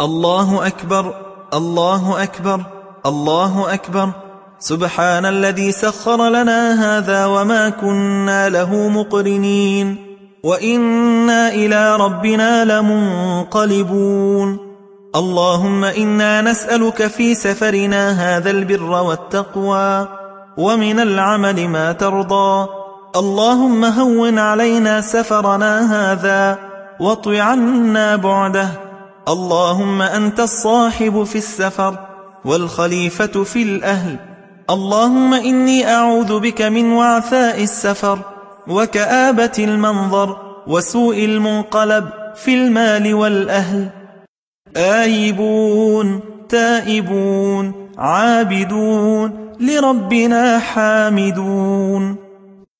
الله أكبر الله أكبر الله أكبر. سبحان الذي سخر لنا هذا وما كنا له مقرنين. وإنا إلى ربنا لمنقلبون. اللهم إنا نسألك في سفرنا هذا البر والتقوى. ومن العمل ما ترضى. اللهم هون علينا سفرنا هذا. واطو عنا بعده. اللهم أنت الصاحب في السفر والخليفة في الأهل. اللهم إني أعوذ بك من وعثاء السفر وكآبة المنظر وسوء المنقلب في المال والأهل. آيبون تائبون عابدون لربنا حامدون.